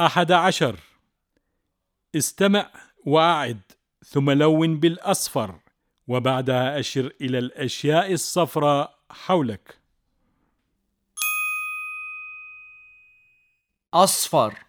أحد عشر. استمع وأعد ثم لون بالأصفر وبعدها أشر إلى الأشياء الصفراء حولك. أصفر.